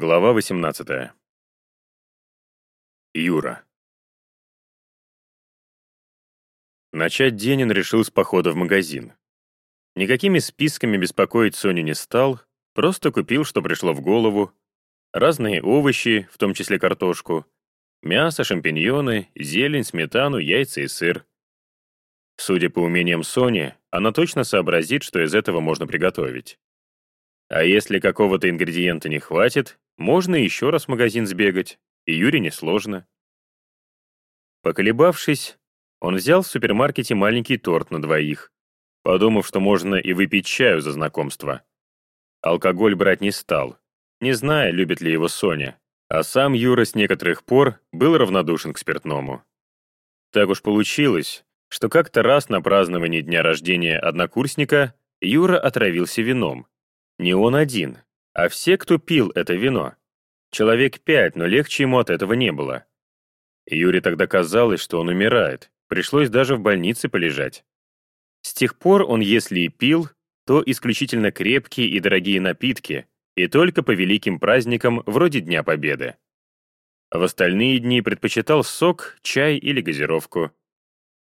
Глава 18. Юра. Начать день он решил с похода в магазин. Никакими списками беспокоить Соню не стал, просто купил, что пришло в голову. Разные овощи, в том числе картошку, мясо, шампиньоны, зелень, сметану, яйца и сыр. Судя по умениям Сони, она точно сообразит, что из этого можно приготовить. А если какого-то ингредиента не хватит, можно еще раз в магазин сбегать, и Юре несложно. Поколебавшись, он взял в супермаркете маленький торт на двоих, подумав, что можно и выпить чаю за знакомство. Алкоголь брать не стал, не зная, любит ли его Соня, а сам Юра с некоторых пор был равнодушен к спиртному. Так уж получилось, что как-то раз на праздновании дня рождения однокурсника Юра отравился вином, не он один, а все, кто пил это вино. Человек пять, но легче ему от этого не было. Юре тогда казалось, что он умирает, пришлось даже в больнице полежать. С тех пор он, если и пил, то исключительно крепкие и дорогие напитки, и только по великим праздникам вроде Дня Победы. В остальные дни предпочитал сок, чай или газировку.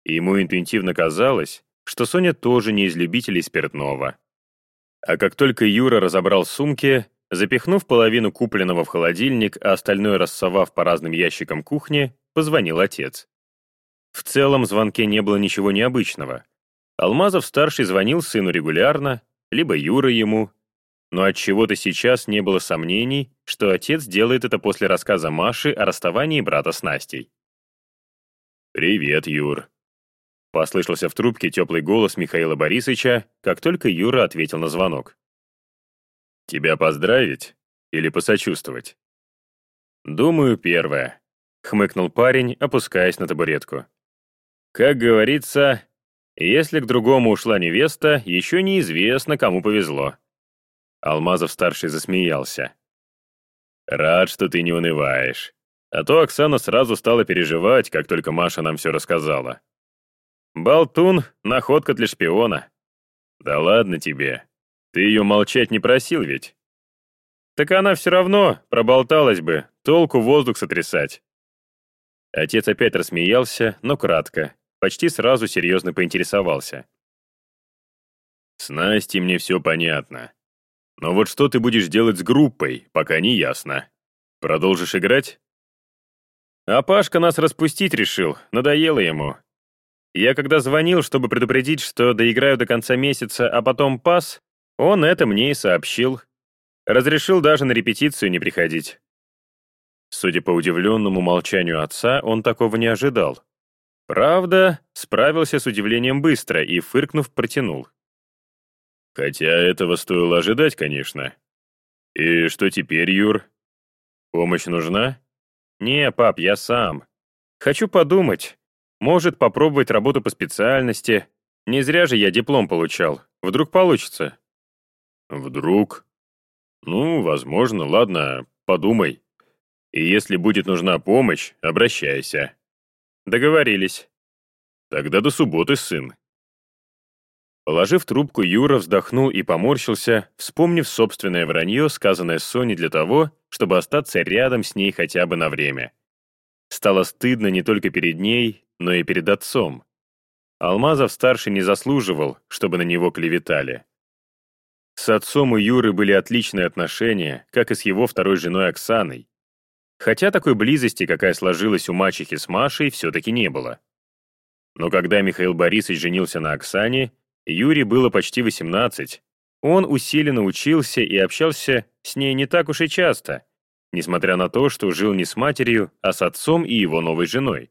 Ему интуитивно казалось, что Соня тоже не из любителей спиртного. А как только Юра разобрал сумки, запихнув половину купленного в холодильник, а остальное рассовав по разным ящикам кухни, позвонил отец. В целом звонке не было ничего необычного. Алмазов-старший звонил сыну регулярно, либо Юра ему, но от чего то сейчас не было сомнений, что отец делает это после рассказа Маши о расставании брата с Настей. «Привет, Юр», Послышался в трубке теплый голос Михаила Борисовича, как только Юра ответил на звонок. «Тебя поздравить или посочувствовать?» «Думаю, первое», — хмыкнул парень, опускаясь на табуретку. «Как говорится, если к другому ушла невеста, еще неизвестно, кому повезло». Алмазов-старший засмеялся. «Рад, что ты не унываешь. А то Оксана сразу стала переживать, как только Маша нам все рассказала. Болтун — находка для шпиона. Да ладно тебе. Ты ее молчать не просил ведь? Так она все равно проболталась бы, толку воздух сотрясать. Отец опять рассмеялся, но кратко, почти сразу серьезно поинтересовался. «С Настей мне все понятно. Но вот что ты будешь делать с группой, пока не ясно. Продолжишь играть?» «А Пашка нас распустить решил, надоело ему. Я когда звонил, чтобы предупредить, что доиграю до конца месяца, а потом пас, он это мне и сообщил. Разрешил даже на репетицию не приходить. Судя по удивленному молчанию отца, он такого не ожидал. Правда, справился с удивлением быстро и, фыркнув, протянул. Хотя этого стоило ожидать, конечно. И что теперь, Юр? Помощь нужна? Не, пап, я сам. Хочу подумать. Может, попробовать работу по специальности. Не зря же я диплом получал. Вдруг получится. Вдруг? Ну, возможно, ладно, подумай. И если будет нужна помощь, обращайся. Договорились. Тогда до субботы, сын. Положив трубку, Юра вздохнул и поморщился, вспомнив собственное вранье, сказанное Соне для того, чтобы остаться рядом с ней хотя бы на время. Стало стыдно не только перед ней, но и перед отцом. Алмазов-старший не заслуживал, чтобы на него клеветали. С отцом у Юры были отличные отношения, как и с его второй женой Оксаной. Хотя такой близости, какая сложилась у мачехи с Машей, все-таки не было. Но когда Михаил Борисович женился на Оксане, Юре было почти 18. Он усиленно учился и общался с ней не так уж и часто, несмотря на то, что жил не с матерью, а с отцом и его новой женой.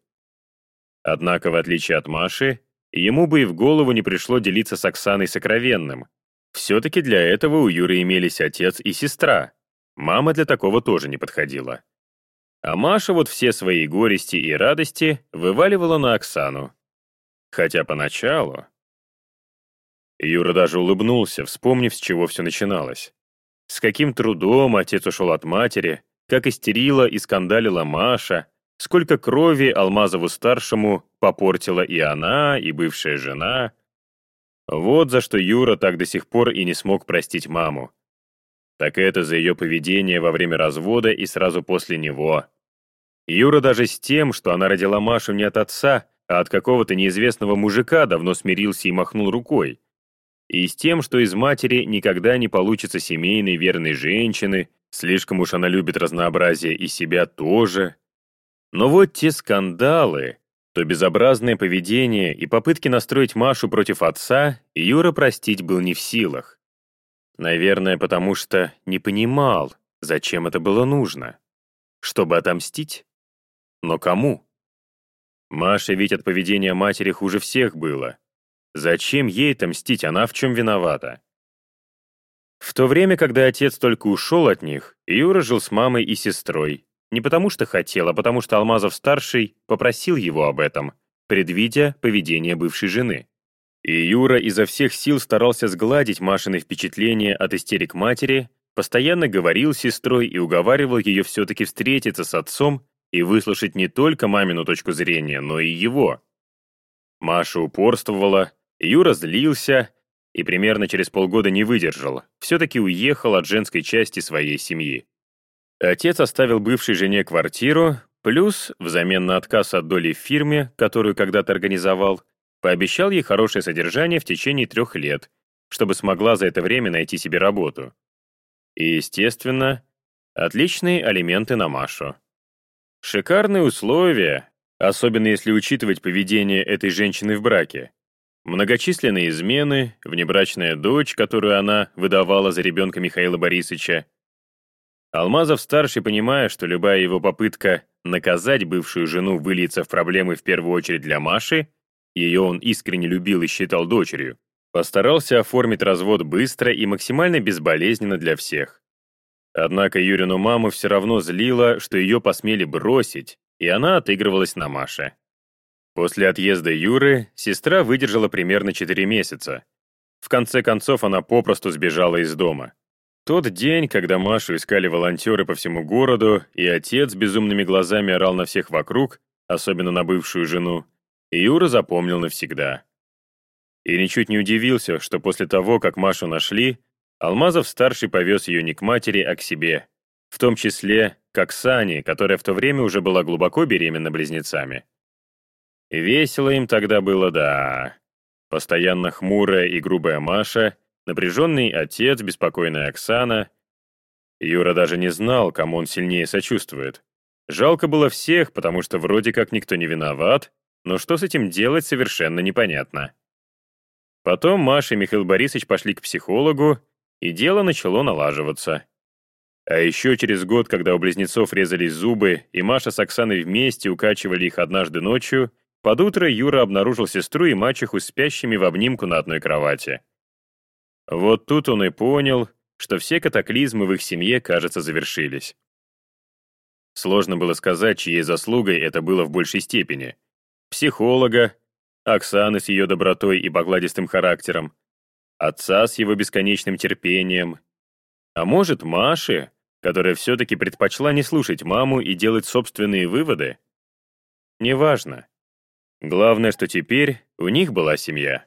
Однако, в отличие от Маши, ему бы и в голову не пришло делиться с Оксаной сокровенным. Все-таки для этого у Юры имелись отец и сестра. Мама для такого тоже не подходила. А Маша вот все свои горести и радости вываливала на Оксану. Хотя поначалу... Юра даже улыбнулся, вспомнив, с чего все начиналось. С каким трудом отец ушел от матери, как истерила и скандалила Маша, Сколько крови Алмазову-старшему попортила и она, и бывшая жена. Вот за что Юра так до сих пор и не смог простить маму. так это за ее поведение во время развода и сразу после него. Юра даже с тем, что она родила Машу не от отца, а от какого-то неизвестного мужика давно смирился и махнул рукой. И с тем, что из матери никогда не получится семейной верной женщины, слишком уж она любит разнообразие и себя тоже. Но вот те скандалы, то безобразное поведение и попытки настроить Машу против отца Юра простить был не в силах. Наверное, потому что не понимал, зачем это было нужно. Чтобы отомстить? Но кому? Маше ведь от поведения матери хуже всех было. Зачем ей-то мстить, она в чем виновата? В то время, когда отец только ушел от них, Юра жил с мамой и сестрой. Не потому что хотел, а потому что Алмазов-старший попросил его об этом, предвидя поведение бывшей жены. И Юра изо всех сил старался сгладить Машины впечатления от истерик матери, постоянно говорил с сестрой и уговаривал ее все-таки встретиться с отцом и выслушать не только мамину точку зрения, но и его. Маша упорствовала, Юра злился и примерно через полгода не выдержал, все-таки уехал от женской части своей семьи. Отец оставил бывшей жене квартиру, плюс, взамен на отказ от доли в фирме, которую когда-то организовал, пообещал ей хорошее содержание в течение трех лет, чтобы смогла за это время найти себе работу. И, естественно, отличные алименты на Машу. Шикарные условия, особенно если учитывать поведение этой женщины в браке. Многочисленные измены, внебрачная дочь, которую она выдавала за ребенка Михаила Борисовича. Алмазов-старший, понимая, что любая его попытка наказать бывшую жену выльется в проблемы в первую очередь для Маши, ее он искренне любил и считал дочерью, постарался оформить развод быстро и максимально безболезненно для всех. Однако Юрину маму все равно злило, что ее посмели бросить, и она отыгрывалась на Маше. После отъезда Юры сестра выдержала примерно 4 месяца. В конце концов, она попросту сбежала из дома. Тот день, когда Машу искали волонтеры по всему городу, и отец безумными глазами орал на всех вокруг, особенно на бывшую жену, Юра запомнил навсегда. И ничуть не удивился, что после того, как Машу нашли, Алмазов-старший повез ее не к матери, а к себе. В том числе, как Сане, которая в то время уже была глубоко беременна близнецами. Весело им тогда было, да. Постоянно хмурая и грубая Маша, напряженный отец, беспокойная Оксана. Юра даже не знал, кому он сильнее сочувствует. Жалко было всех, потому что вроде как никто не виноват, но что с этим делать, совершенно непонятно. Потом Маша и Михаил Борисович пошли к психологу, и дело начало налаживаться. А еще через год, когда у близнецов резались зубы, и Маша с Оксаной вместе укачивали их однажды ночью, под утро Юра обнаружил сестру и мачеху спящими в обнимку на одной кровати. Вот тут он и понял, что все катаклизмы в их семье, кажется, завершились. Сложно было сказать, чьей заслугой это было в большей степени. Психолога, Оксаны с ее добротой и покладистым характером, отца с его бесконечным терпением, а может, Маши, которая все-таки предпочла не слушать маму и делать собственные выводы? Неважно. Главное, что теперь у них была семья.